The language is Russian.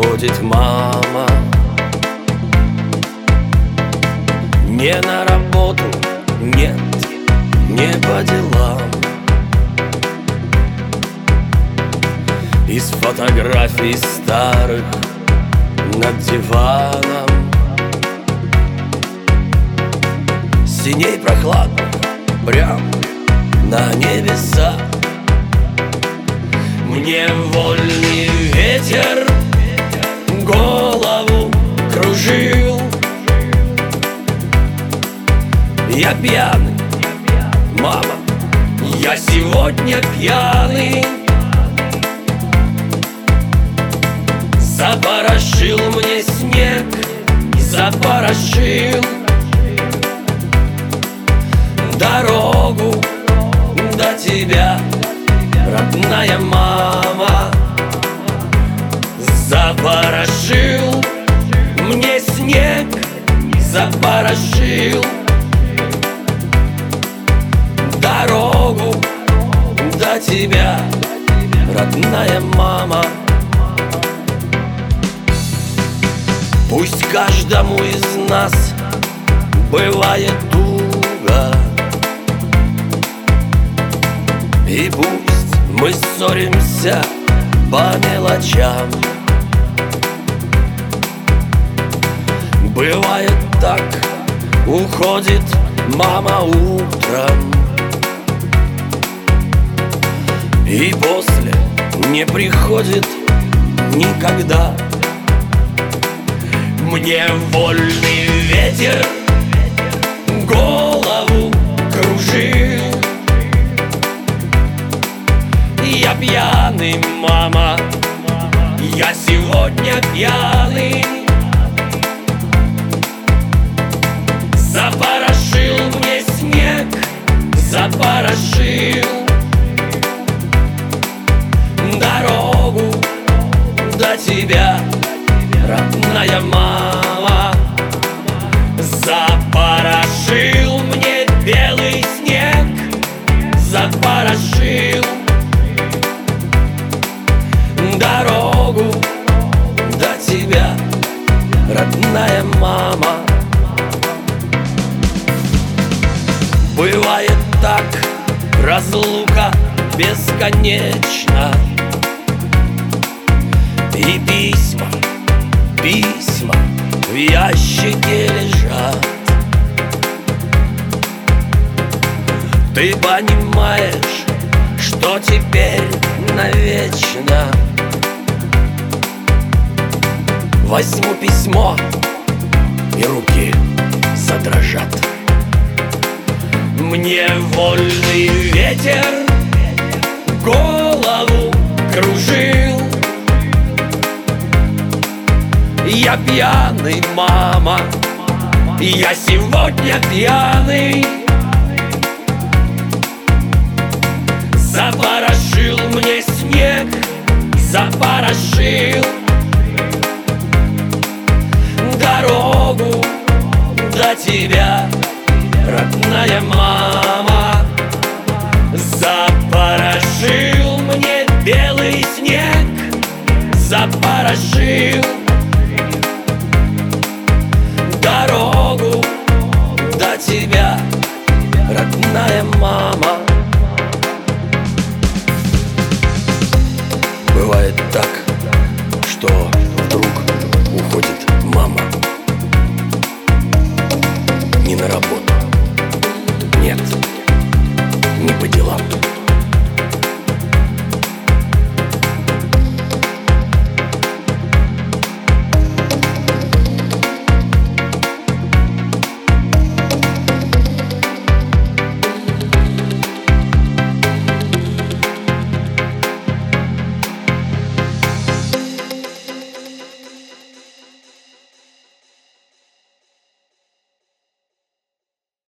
уходит мама. Не на работу, нет, не по делам. Из фотографий старых над диваном. Синей прохладно, прям на небеса Мне вольный ветер голову кружил. Я пьяный, мама, я сегодня пьяный. Запорошил мне снег, запорошил Дорогу до тебя, родная мама Запорошил мне снег, запорошил. Дорогу до тебя, родная мама. Пусть каждому из нас бывает туго. И пусть мы ссоримся по мелочам Бывает так, уходит мама утром. И после не приходит никогда. Мне вольный ветер голову кружил Я пьяный, мама, я сегодня пьяный Запорошил мне снег, запорошил разлука бесконечна. И письма Письма в ящике лежат. Ты понимаешь, что теперь навечно? Возьму письмо и руки задрожат Мне вольный ветер голову кружил. Я пьяный, мама Я сегодня пьяный. Запорошил мне снег Запорошил Дорогу до тебя Родная мама Запорошил мне белый снег Запорошил